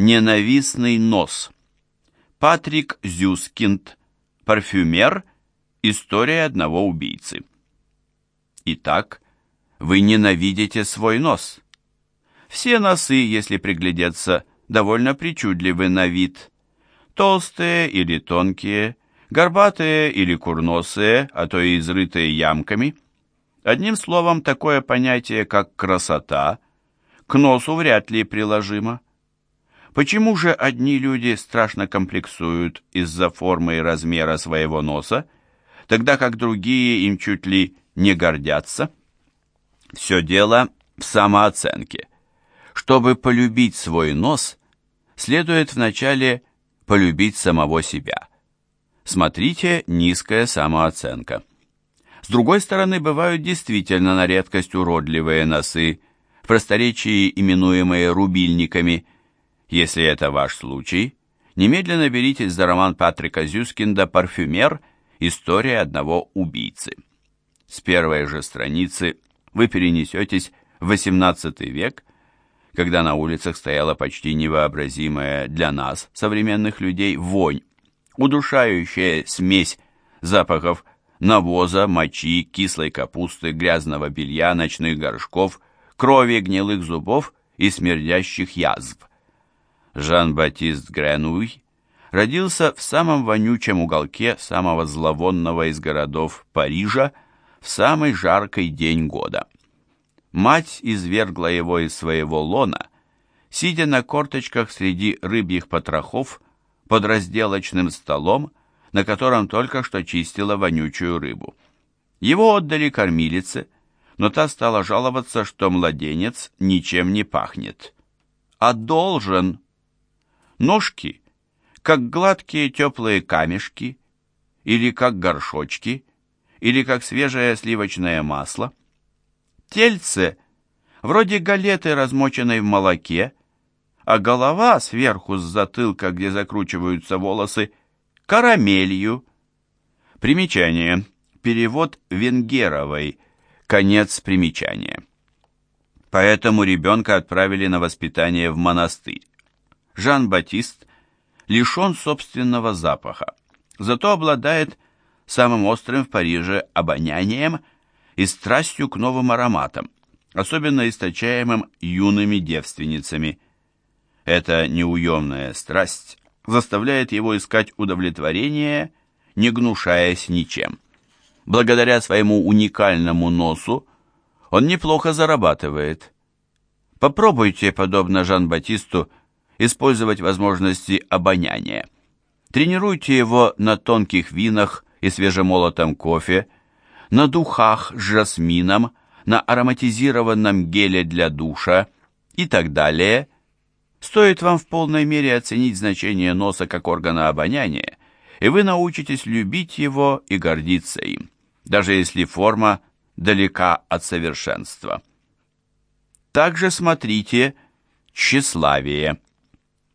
Ненавистный нос. Патрик Зюскинд. Парфюмер. История одного убийцы. Итак, вы ненавидите свой нос. Все носы, если приглядеться, довольно причудливы на вид. Толстые или тонкие, горбатые или курносые, а то и изрытые ямками. Одним словом, такое понятие, как красота, к носу вряд ли приложимо. Почему же одни люди страшно комплексуют из-за формы и размера своего носа, тогда как другие им чуть ли не гордятся? Все дело в самооценке. Чтобы полюбить свой нос, следует вначале полюбить самого себя. Смотрите «Низкая самооценка». С другой стороны, бывают действительно на редкость уродливые носы, в просторечии именуемые рубильниками – если это ваш случай, немедленно беритесь за роман Патрика Зюскинда «Парфюмер. История одного убийцы». С первой же страницы вы перенесетесь в XVIII век, когда на улицах стояла почти невообразимая для нас, современных людей, вонь, удушающая смесь запахов навоза, мочи, кислой капусты, грязного белья, ночных горшков, крови, гнилых зубов и смердящих язв. Жан-Батист Гренуй родился в самом вонючем уголке самого зловонного из городов Парижа в самый жаркий день года. Мать извергла его из своего лона, сидя на корточках среди рыбьих потрохов под разделочным столом, на котором только что чистила вонючую рыбу. Его отдали кормилице, но та стала жаловаться, что младенец ничем не пахнет. «А должен!» Ножки, как гладкие теплые камешки, или как горшочки, или как свежее сливочное масло. Тельце, вроде галеты, размоченной в молоке, а голова сверху с затылка, где закручиваются волосы, карамелью. Примечание. Перевод Венгеровой. Конец примечания. Поэтому ребенка отправили на воспитание в монастырь. Жан-Батист лишен собственного запаха, зато обладает самым острым в Париже обонянием и страстью к новым ароматам, особенно источаемым юными девственницами. Эта неуемная страсть заставляет его искать удовлетворение, не гнушаясь ничем. Благодаря своему уникальному носу он неплохо зарабатывает. Попробуйте, подобно Жан-Батисту, использовать возможности обоняния. Тренируйте его на тонких винах и свежемолотом кофе, на духах с жасмином, на ароматизированном геле для душа и так далее. Стоит вам в полной мере оценить значение носа как органа обоняния, и вы научитесь любить его и гордиться им, даже если форма далека от совершенства. Также смотрите «Тщеславие».